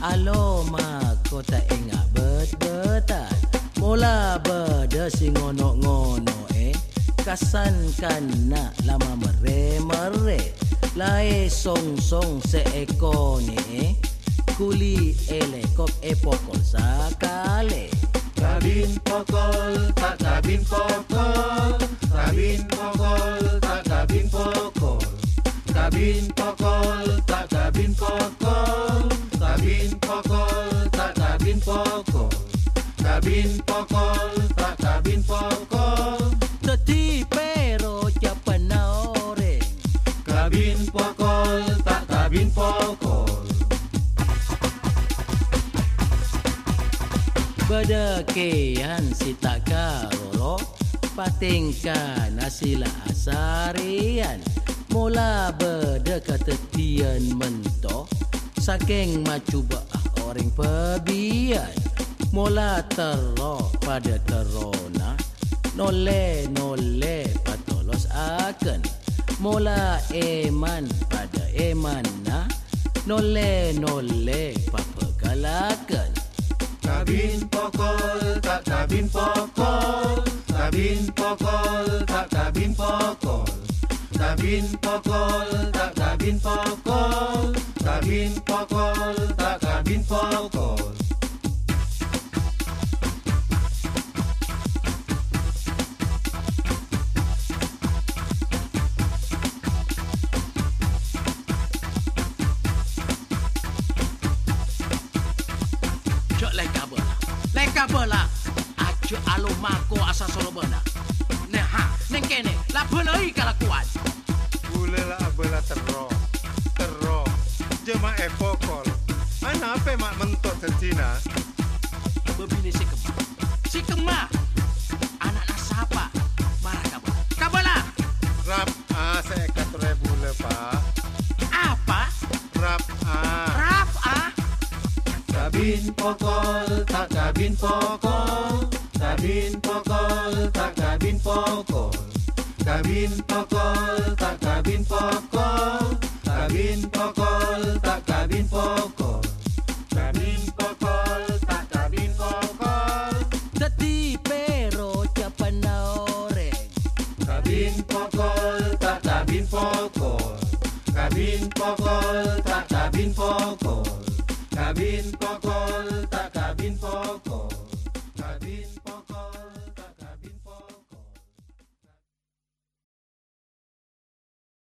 alo ma kota enga bet betan mola berde si ngono ngono eh kasan kana lama mere mere lae song song se ekone eh kuli ele kop e pokol sakale Tabin pokol, tak tabin pokol, tabin pokol, tak tabin pokol, tabin pokol. Pokol, tak kabin pokol. Kabin pokol, tak kabin pokol. Teti pero japan orang Kabin pokol, tak kabin pokol. Bedekian si tak karoro Patingkan asila asarian. Mula beda ketetian mentok Saking macu bah orang pebian Mula tero pada terona. Nole nole patolos akan Mula eman pada eman na Nole nole papegalakan Kabin pokol, tak kabin pokol. Kabin pokol, tak kabin pokol. Kabin pokol, tak kabin pokol cabin pokol, tak cabin pokol. Cok lain kabel, lain kabel lah. Acu alumako asal sorobana. Nah kuat. Jema e pokol Ana apa mak mentok tercina Bebini si kema. Si kema. Anak nasapa. Marah kabola. Kabola. Rap a saya katore bula pak Apa? Rap a Rap ah. Kabin pokol, tak kabin pokol Kabin pokol, tak kabin pokol Kabin pokol, tak kabin pokol Kabin pokol, tak kabin pokol Kabin pokol, tak kabin pokol